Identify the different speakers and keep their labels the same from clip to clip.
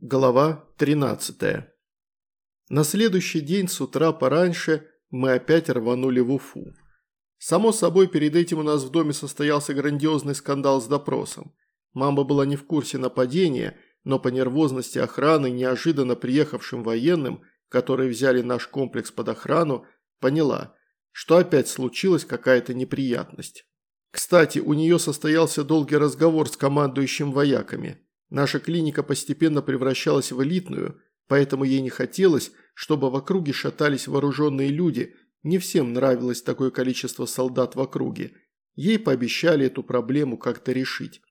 Speaker 1: Глава 13. На следующий день с утра пораньше мы опять рванули в Уфу. Само собой, перед этим у нас в доме состоялся грандиозный скандал с допросом. Мама была не в курсе нападения, но по нервозности охраны, неожиданно приехавшим военным, которые взяли наш комплекс под охрану, поняла, что опять случилась какая-то неприятность. Кстати, у нее состоялся долгий разговор с командующим вояками – Наша клиника постепенно превращалась в элитную, поэтому ей не хотелось, чтобы в округе шатались вооруженные люди, не всем нравилось такое количество солдат в округе. Ей пообещали эту проблему как-то решить.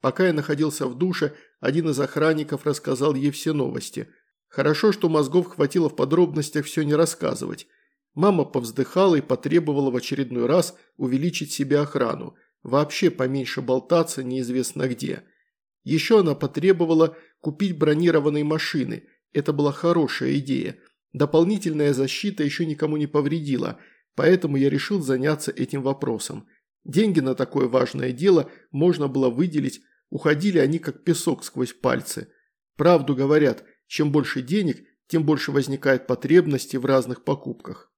Speaker 1: Пока я находился в душе, один из охранников рассказал ей все новости. Хорошо, что мозгов хватило в подробностях все не рассказывать. Мама повздыхала и потребовала в очередной раз увеличить себе охрану. Вообще поменьше болтаться неизвестно где. Еще она потребовала купить бронированные машины. Это была хорошая идея. Дополнительная защита еще никому не повредила, поэтому я решил заняться этим вопросом. Деньги на такое важное дело можно было выделить, уходили они как песок сквозь пальцы. Правду говорят, чем больше денег, тем больше возникает потребности в разных покупках.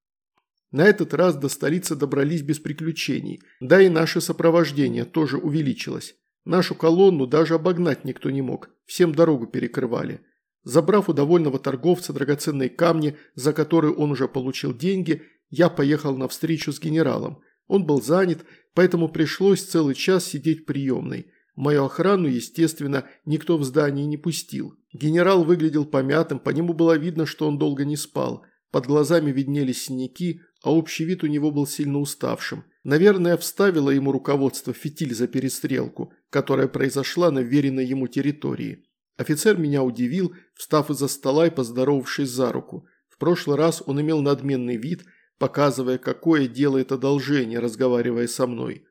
Speaker 1: На этот раз до столицы добрались без приключений, да и наше сопровождение тоже увеличилось. Нашу колонну даже обогнать никто не мог, всем дорогу перекрывали. Забрав у довольного торговца драгоценные камни, за которые он уже получил деньги, я поехал на встречу с генералом. Он был занят, поэтому пришлось целый час сидеть в приемной. Мою охрану, естественно, никто в здании не пустил. Генерал выглядел помятым, по нему было видно, что он долго не спал. Под глазами виднелись синяки, а общий вид у него был сильно уставшим. Наверное, вставило ему руководство фитиль за перестрелку, которая произошла на веренной ему территории. Офицер меня удивил, встав из-за стола и поздоровавшись за руку. В прошлый раз он имел надменный вид, показывая, какое делает одолжение, разговаривая со мной.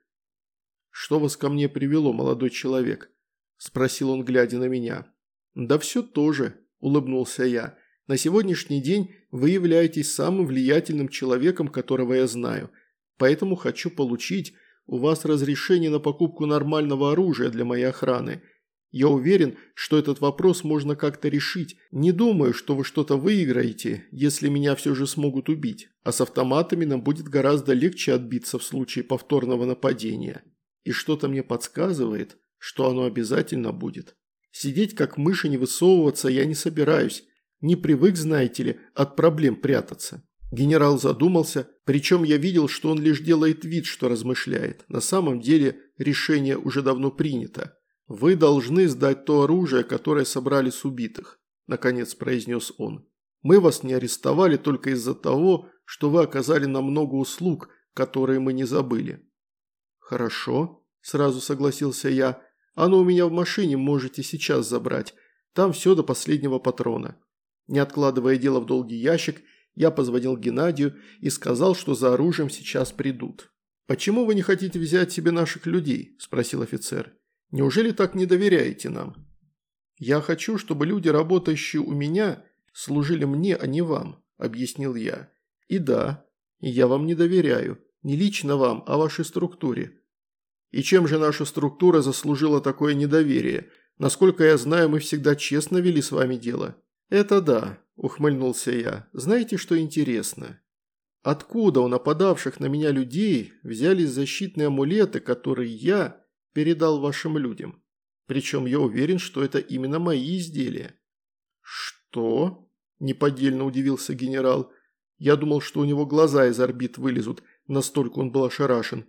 Speaker 1: «Что вас ко мне привело, молодой человек?» – спросил он, глядя на меня. «Да все то же», – улыбнулся я. «На сегодняшний день вы являетесь самым влиятельным человеком, которого я знаю – Поэтому хочу получить у вас разрешение на покупку нормального оружия для моей охраны. Я уверен, что этот вопрос можно как-то решить. Не думаю, что вы что-то выиграете, если меня все же смогут убить. А с автоматами нам будет гораздо легче отбиться в случае повторного нападения. И что-то мне подсказывает, что оно обязательно будет. Сидеть как мыши не высовываться я не собираюсь. Не привык, знаете ли, от проблем прятаться. Генерал задумался, причем я видел, что он лишь делает вид, что размышляет. На самом деле решение уже давно принято. «Вы должны сдать то оружие, которое собрали с убитых», – наконец произнес он. «Мы вас не арестовали только из-за того, что вы оказали нам много услуг, которые мы не забыли». «Хорошо», – сразу согласился я. «Оно у меня в машине, можете сейчас забрать. Там все до последнего патрона». Не откладывая дело в долгий ящик, я позвонил Геннадию и сказал, что за оружием сейчас придут. «Почему вы не хотите взять себе наших людей?» – спросил офицер. «Неужели так не доверяете нам?» «Я хочу, чтобы люди, работающие у меня, служили мне, а не вам», – объяснил я. «И да, я вам не доверяю. Не лично вам, а вашей структуре». «И чем же наша структура заслужила такое недоверие? Насколько я знаю, мы всегда честно вели с вами дело». «Это да ухмыльнулся я. «Знаете, что интересно? Откуда у нападавших на меня людей взялись защитные амулеты, которые я передал вашим людям? Причем я уверен, что это именно мои изделия». «Что?» – неподдельно удивился генерал. Я думал, что у него глаза из орбит вылезут, настолько он был ошарашен.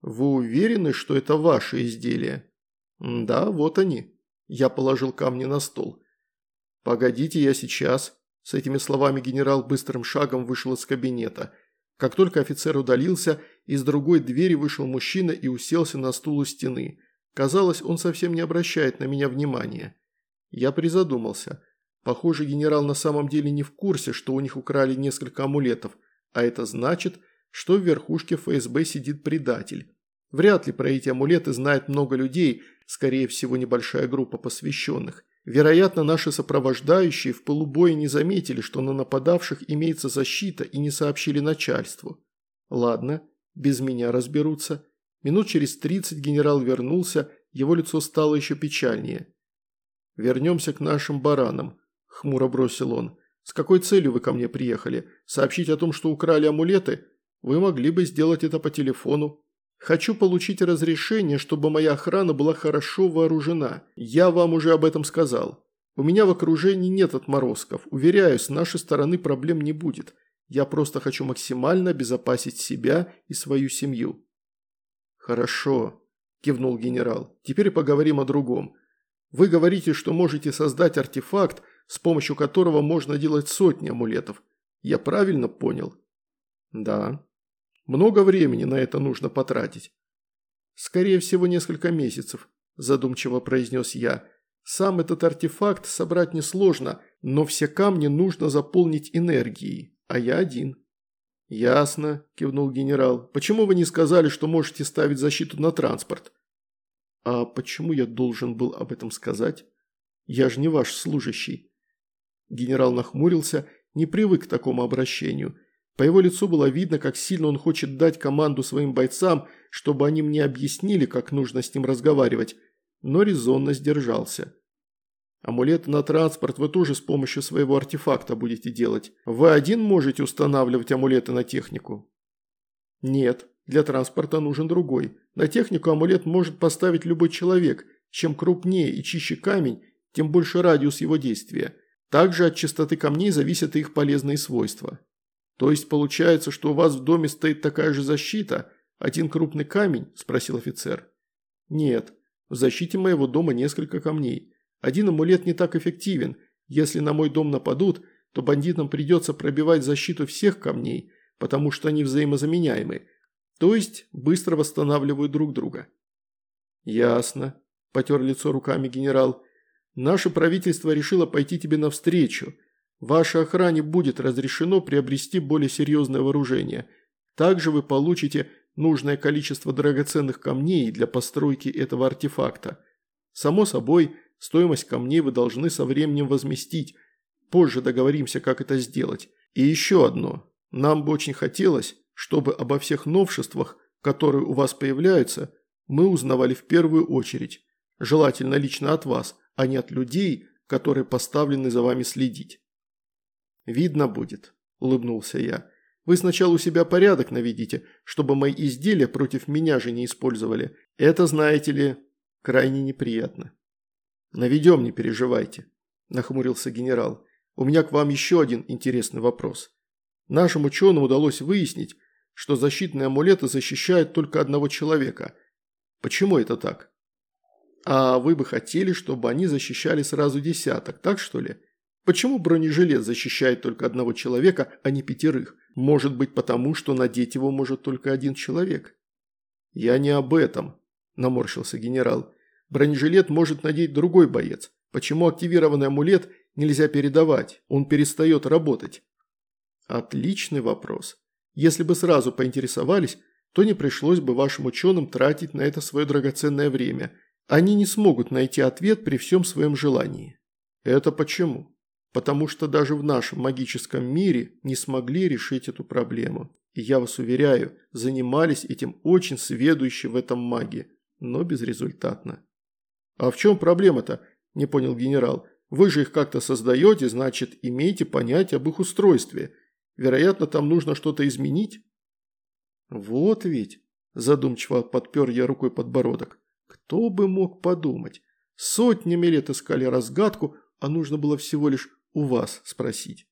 Speaker 1: «Вы уверены, что это ваши изделия?» «Да, вот они». Я положил камни на стол. «Погодите, я сейчас», с этими словами генерал быстрым шагом вышел из кабинета. Как только офицер удалился, из другой двери вышел мужчина и уселся на стул у стены. Казалось, он совсем не обращает на меня внимания. Я призадумался. Похоже, генерал на самом деле не в курсе, что у них украли несколько амулетов, а это значит, что в верхушке ФСБ сидит предатель. Вряд ли про эти амулеты знает много людей, скорее всего небольшая группа посвященных. Вероятно, наши сопровождающие в полубое не заметили, что на нападавших имеется защита и не сообщили начальству. Ладно, без меня разберутся. Минут через тридцать генерал вернулся, его лицо стало еще печальнее. «Вернемся к нашим баранам», – хмуро бросил он. «С какой целью вы ко мне приехали? Сообщить о том, что украли амулеты? Вы могли бы сделать это по телефону. Хочу получить разрешение, чтобы моя охрана была хорошо вооружена. Я вам уже об этом сказал. У меня в окружении нет отморозков. Уверяю, с нашей стороны проблем не будет. Я просто хочу максимально обезопасить себя и свою семью». «Хорошо», – кивнул генерал. «Теперь поговорим о другом. Вы говорите, что можете создать артефакт, с помощью которого можно делать сотни амулетов. Я правильно понял?» «Да», много времени на это нужно потратить. Скорее всего, несколько месяцев, задумчиво произнес я. Сам этот артефакт собрать несложно, но все камни нужно заполнить энергией, а я один. «Ясно», – кивнул генерал. «Почему вы не сказали, что можете ставить защиту на транспорт?» «А почему я должен был об этом сказать? Я же не ваш служащий». Генерал нахмурился, не привык к такому обращению – по его лицу было видно, как сильно он хочет дать команду своим бойцам, чтобы они мне объяснили, как нужно с ним разговаривать, но резонно сдержался. Амулеты на транспорт вы тоже с помощью своего артефакта будете делать. Вы один можете устанавливать амулеты на технику? Нет, для транспорта нужен другой. На технику амулет может поставить любой человек. Чем крупнее и чище камень, тем больше радиус его действия. Также от частоты камней зависят их полезные свойства. «То есть получается, что у вас в доме стоит такая же защита? Один крупный камень?» – спросил офицер. «Нет, в защите моего дома несколько камней. Один амулет не так эффективен. Если на мой дом нападут, то бандитам придется пробивать защиту всех камней, потому что они взаимозаменяемы, то есть быстро восстанавливают друг друга». «Ясно», – потер лицо руками генерал. «Наше правительство решило пойти тебе навстречу». Вашей охране будет разрешено приобрести более серьезное вооружение. Также вы получите нужное количество драгоценных камней для постройки этого артефакта. Само собой, стоимость камней вы должны со временем возместить. Позже договоримся, как это сделать. И еще одно. Нам бы очень хотелось, чтобы обо всех новшествах, которые у вас появляются, мы узнавали в первую очередь. Желательно лично от вас, а не от людей, которые поставлены за вами следить. «Видно будет», – улыбнулся я. «Вы сначала у себя порядок наведите, чтобы мои изделия против меня же не использовали. Это, знаете ли, крайне неприятно». «Наведем, не переживайте», – нахмурился генерал. «У меня к вам еще один интересный вопрос. Нашим ученым удалось выяснить, что защитные амулеты защищают только одного человека. Почему это так? А вы бы хотели, чтобы они защищали сразу десяток, так что ли?» Почему бронежилет защищает только одного человека, а не пятерых? Может быть потому, что надеть его может только один человек? Я не об этом, наморщился генерал. Бронежилет может надеть другой боец. Почему активированный амулет нельзя передавать? Он перестает работать. Отличный вопрос. Если бы сразу поинтересовались, то не пришлось бы вашим ученым тратить на это свое драгоценное время. Они не смогут найти ответ при всем своем желании. Это почему? Потому что даже в нашем магическом мире не смогли решить эту проблему. И я вас уверяю, занимались этим очень сведущие в этом маги, но безрезультатно. «А в чем проблема-то?» – не понял генерал. «Вы же их как-то создаете, значит, имеете понятие об их устройстве. Вероятно, там нужно что-то изменить?» «Вот ведь», – задумчиво подпер я рукой подбородок, – «кто бы мог подумать? Сотнями лет искали разгадку, а нужно было всего лишь у вас спросить.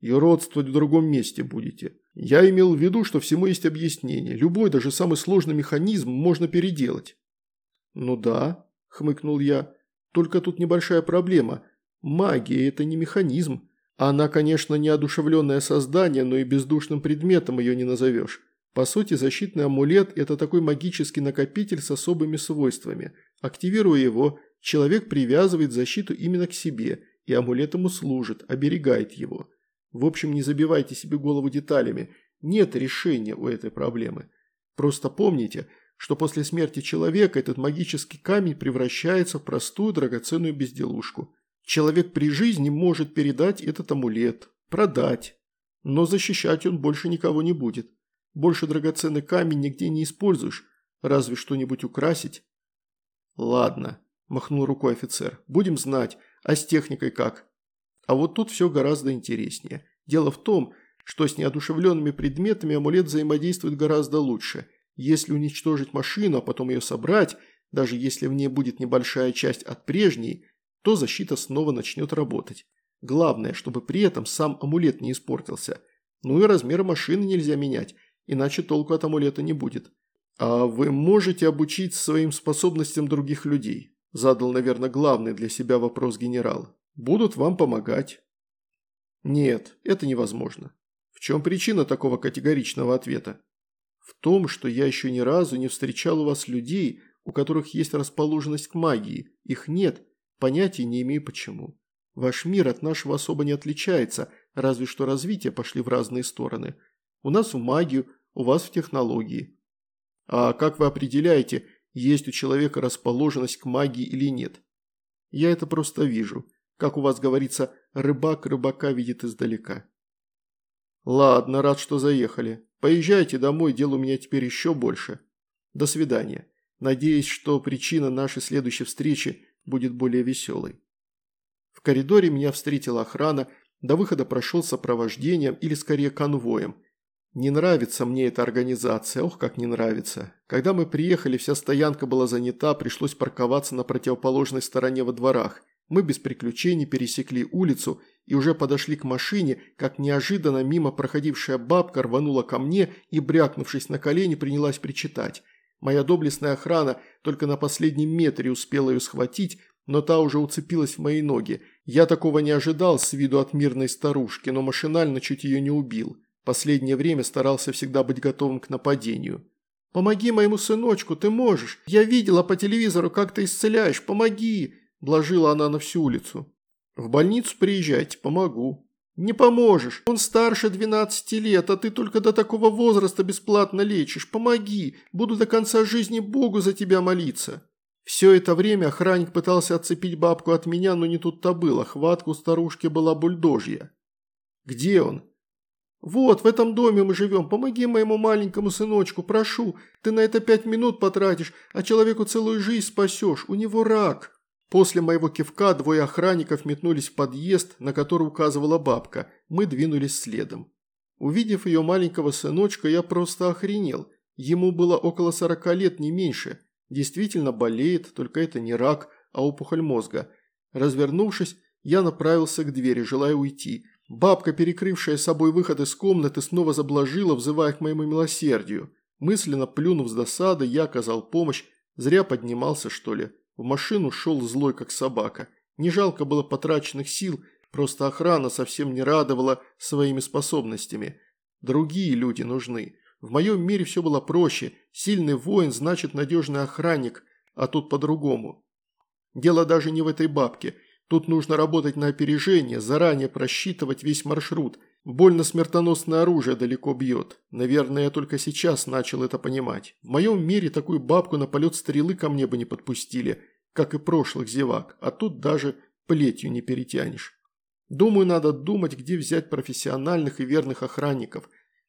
Speaker 1: И родствовать в другом месте будете. Я имел в виду, что всему есть объяснение. Любой, даже самый сложный механизм можно переделать. Ну да, хмыкнул я. Только тут небольшая проблема. Магия – это не механизм. Она, конечно, неодушевленное создание, но и бездушным предметом ее не назовешь. По сути, защитный амулет – это такой магический накопитель с особыми свойствами. Активируя его, человек привязывает защиту именно к себе – и амулет ему служит, оберегает его. В общем, не забивайте себе голову деталями, нет решения у этой проблемы. Просто помните, что после смерти человека этот магический камень превращается в простую драгоценную безделушку. Человек при жизни может передать этот амулет, продать, но защищать он больше никого не будет. Больше драгоценный камень нигде не используешь, разве что-нибудь украсить. Ладно, махнул рукой офицер. «Будем знать. А с техникой как?» А вот тут все гораздо интереснее. Дело в том, что с неодушевленными предметами амулет взаимодействует гораздо лучше. Если уничтожить машину, а потом ее собрать, даже если в ней будет небольшая часть от прежней, то защита снова начнет работать. Главное, чтобы при этом сам амулет не испортился. Ну и размер машины нельзя менять, иначе толку от амулета не будет. А вы можете обучить своим способностям других людей? Задал, наверное, главный для себя вопрос генерал. Будут вам помогать. Нет, это невозможно. В чем причина такого категоричного ответа? В том, что я еще ни разу не встречал у вас людей, у которых есть расположенность к магии. Их нет, понятия не имею почему. Ваш мир от нашего особо не отличается, разве что развитие пошли в разные стороны. У нас в магию, у вас в технологии. А как вы определяете, есть у человека расположенность к магии или нет? Я это просто вижу. Как у вас говорится, рыбак рыбака видит издалека. Ладно, рад, что заехали. Поезжайте домой, дел у меня теперь еще больше. До свидания. Надеюсь, что причина нашей следующей встречи будет более веселой. В коридоре меня встретила охрана, до выхода прошел сопровождением или скорее конвоем. Не нравится мне эта организация, ох, как не нравится. Когда мы приехали, вся стоянка была занята, пришлось парковаться на противоположной стороне во дворах. Мы без приключений пересекли улицу и уже подошли к машине, как неожиданно мимо проходившая бабка рванула ко мне и, брякнувшись на колени, принялась причитать. Моя доблестная охрана только на последнем метре успела ее схватить, но та уже уцепилась в мои ноги. Я такого не ожидал с виду от мирной старушки, но машинально чуть ее не убил. Последнее время старался всегда быть готовым к нападению. «Помоги моему сыночку, ты можешь. Я видела по телевизору, как ты исцеляешь. Помоги!» Блажила она на всю улицу. «В больницу приезжайте, помогу». «Не поможешь. Он старше 12 лет, а ты только до такого возраста бесплатно лечишь. Помоги. Буду до конца жизни Богу за тебя молиться». Все это время охранник пытался отцепить бабку от меня, но не тут-то было. Хватка у старушки была бульдожья. «Где он?» «Вот, в этом доме мы живем. Помоги моему маленькому сыночку, прошу. Ты на это пять минут потратишь, а человеку целую жизнь спасешь. У него рак». После моего кивка двое охранников метнулись в подъезд, на который указывала бабка. Мы двинулись следом. Увидев ее маленького сыночка, я просто охренел. Ему было около сорока лет, не меньше. Действительно болеет, только это не рак, а опухоль мозга. Развернувшись, я направился к двери, желая уйти. Бабка, перекрывшая собой выход из комнаты, снова заблажила, взывая к моему милосердию. Мысленно плюнув с досады, я оказал помощь. Зря поднимался, что ли. В машину шел злой, как собака. Не жалко было потраченных сил, просто охрана совсем не радовала своими способностями. Другие люди нужны. В моем мире все было проще. Сильный воин значит надежный охранник, а тут по-другому. Дело даже не в этой бабке. Тут нужно работать на опережение, заранее просчитывать весь маршрут. Больно смертоносное оружие далеко бьет. Наверное, я только сейчас начал это понимать. В моем мире такую бабку на полет стрелы ко мне бы не подпустили как и прошлых зевак, а тут даже плетью не перетянешь. Думаю, надо думать, где взять профессиональных и верных охранников.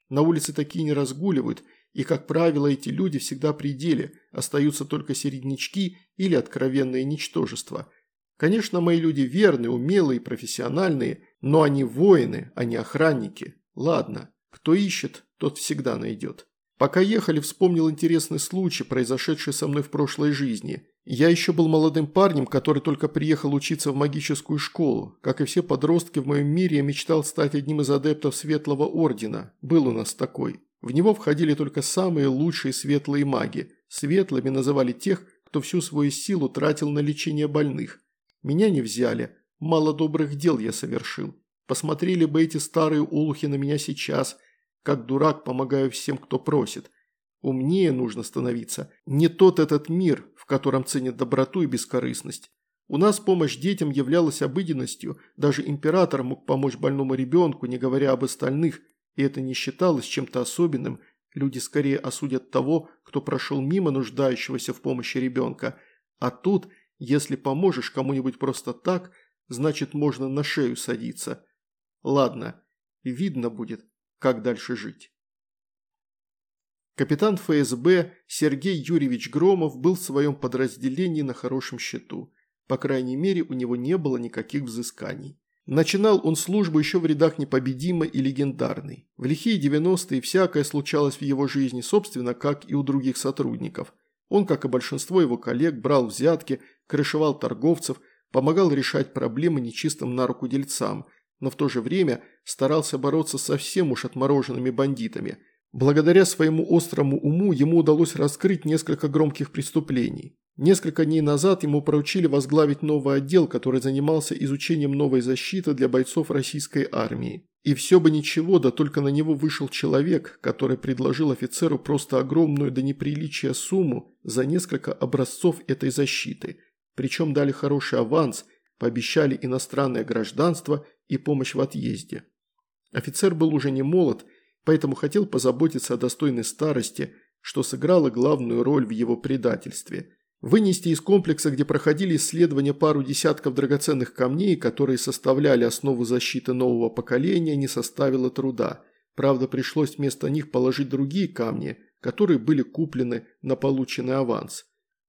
Speaker 1: На улице такие не разгуливают, и, как правило, эти люди всегда при деле, остаются только середнячки или откровенные ничтожества. Конечно, мои люди верные, умелые, профессиональные, но они воины, а не охранники. Ладно, кто ищет, тот всегда найдет. Пока ехали, вспомнил интересный случай, произошедший со мной в прошлой жизни. Я еще был молодым парнем, который только приехал учиться в магическую школу. Как и все подростки в моем мире, я мечтал стать одним из адептов Светлого Ордена. Был у нас такой. В него входили только самые лучшие светлые маги. Светлыми называли тех, кто всю свою силу тратил на лечение больных. Меня не взяли. Мало добрых дел я совершил. Посмотрели бы эти старые улухи на меня сейчас – как дурак помогаю всем, кто просит. Умнее нужно становиться. Не тот этот мир, в котором ценят доброту и бескорыстность. У нас помощь детям являлась обыденностью, даже император мог помочь больному ребенку, не говоря об остальных, и это не считалось чем-то особенным. Люди скорее осудят того, кто прошел мимо нуждающегося в помощи ребенка. А тут, если поможешь кому-нибудь просто так, значит можно на шею садиться. Ладно, видно будет как дальше жить. Капитан ФСБ Сергей Юрьевич Громов был в своем подразделении на хорошем счету. По крайней мере, у него не было никаких взысканий. Начинал он службу еще в рядах непобедимой и легендарной. В лихие 90-е всякое случалось в его жизни, собственно, как и у других сотрудников. Он, как и большинство его коллег, брал взятки, крышевал торговцев, помогал решать проблемы нечистым на руку дельцам, но в то же время старался бороться со совсем уж отмороженными бандитами. Благодаря своему острому уму ему удалось раскрыть несколько громких преступлений. Несколько дней назад ему поручили возглавить новый отдел, который занимался изучением новой защиты для бойцов российской армии. И все бы ничего, да только на него вышел человек, который предложил офицеру просто огромную до неприличия сумму за несколько образцов этой защиты. Причем дали хороший аванс, пообещали иностранное гражданство и помощь в отъезде. Офицер был уже не молод, поэтому хотел позаботиться о достойной старости, что сыграло главную роль в его предательстве – Вынести из комплекса, где проходили исследования пару десятков драгоценных камней, которые составляли основу защиты нового поколения, не составило труда. Правда, пришлось вместо них положить другие камни, которые были куплены на полученный аванс.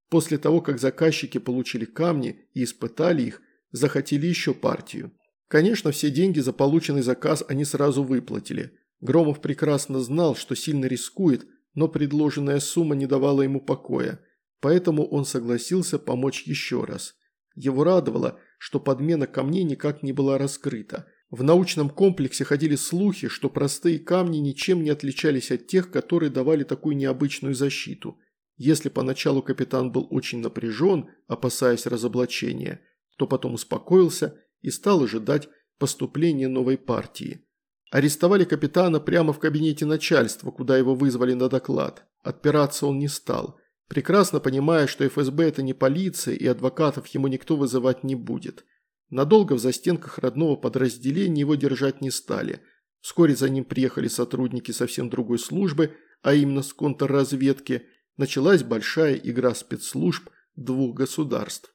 Speaker 1: После того, как заказчики получили камни и испытали их, захотели еще партию. Конечно, все деньги за полученный заказ они сразу выплатили. Громов прекрасно знал, что сильно рискует, но предложенная сумма не давала ему покоя – поэтому он согласился помочь еще раз. Его радовало, что подмена камней никак не была раскрыта. В научном комплексе ходили слухи, что простые камни ничем не отличались от тех, которые давали такую необычную защиту. Если поначалу капитан был очень напряжен, опасаясь разоблачения, то потом успокоился и стал ожидать поступления новой партии. Арестовали капитана прямо в кабинете начальства, куда его вызвали на доклад. Отпираться он не стал – прекрасно понимая, что ФСБ это не полиция и адвокатов ему никто вызывать не будет. Надолго в застенках родного подразделения его держать не стали. Вскоре за ним приехали сотрудники совсем другой службы, а именно с контрразведки. Началась большая игра спецслужб двух государств.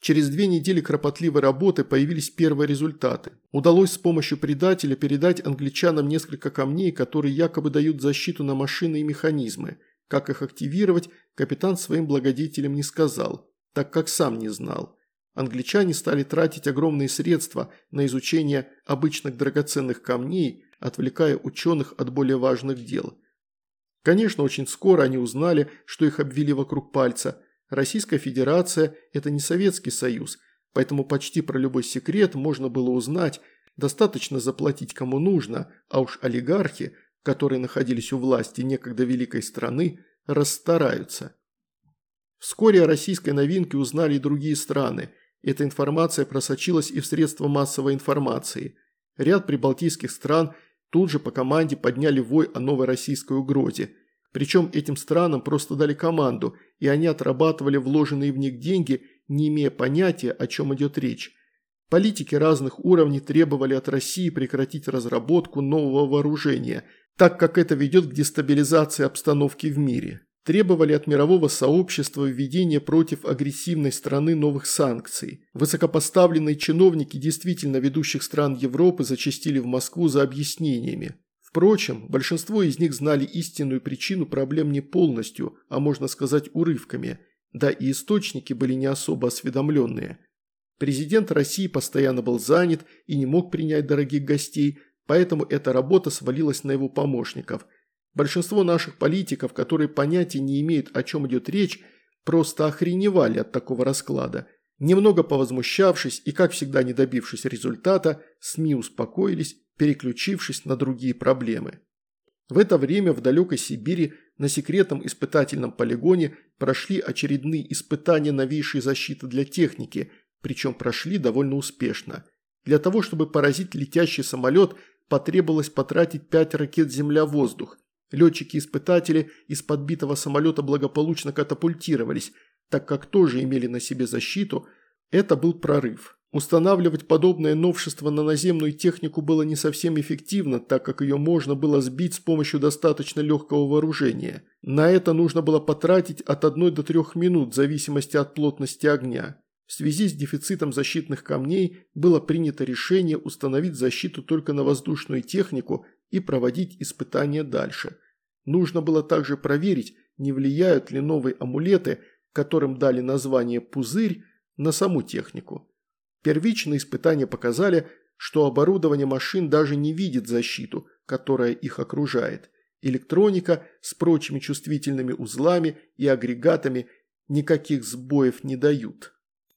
Speaker 1: Через две недели кропотливой работы появились первые результаты. Удалось с помощью предателя передать англичанам несколько камней, которые якобы дают защиту на машины и механизмы – как их активировать, капитан своим благодетелям не сказал, так как сам не знал. Англичане стали тратить огромные средства на изучение обычных драгоценных камней, отвлекая ученых от более важных дел. Конечно, очень скоро они узнали, что их обвели вокруг пальца. Российская Федерация – это не Советский Союз, поэтому почти про любой секрет можно было узнать, достаточно заплатить кому нужно, а уж олигархи – которые находились у власти некогда великой страны, расстараются. Вскоре о российской новинке узнали и другие страны. Эта информация просочилась и в средства массовой информации. Ряд прибалтийских стран тут же по команде подняли вой о новой российской угрозе. Причем этим странам просто дали команду, и они отрабатывали вложенные в них деньги, не имея понятия, о чем идет речь. Политики разных уровней требовали от России прекратить разработку нового вооружения – так как это ведет к дестабилизации обстановки в мире. Требовали от мирового сообщества введения против агрессивной страны новых санкций. Высокопоставленные чиновники действительно ведущих стран Европы зачастили в Москву за объяснениями. Впрочем, большинство из них знали истинную причину проблем не полностью, а можно сказать урывками, да и источники были не особо осведомленные. Президент России постоянно был занят и не мог принять дорогих гостей – поэтому эта работа свалилась на его помощников. Большинство наших политиков, которые понятия не имеют, о чем идет речь, просто охреневали от такого расклада. Немного повозмущавшись и, как всегда, не добившись результата, СМИ успокоились, переключившись на другие проблемы. В это время в далекой Сибири на секретном испытательном полигоне прошли очередные испытания новейшей защиты для техники, причем прошли довольно успешно. Для того, чтобы поразить летящий самолет, потребовалось потратить 5 ракет «Земля-воздух». Летчики-испытатели из подбитого самолета благополучно катапультировались, так как тоже имели на себе защиту. Это был прорыв. Устанавливать подобное новшество на наземную технику было не совсем эффективно, так как ее можно было сбить с помощью достаточно легкого вооружения. На это нужно было потратить от 1 до 3 минут в зависимости от плотности огня. В связи с дефицитом защитных камней было принято решение установить защиту только на воздушную технику и проводить испытания дальше. Нужно было также проверить, не влияют ли новые амулеты, которым дали название «пузырь», на саму технику. Первичные испытания показали, что оборудование машин даже не видит защиту, которая их окружает. Электроника с прочими чувствительными узлами и агрегатами никаких сбоев не дают.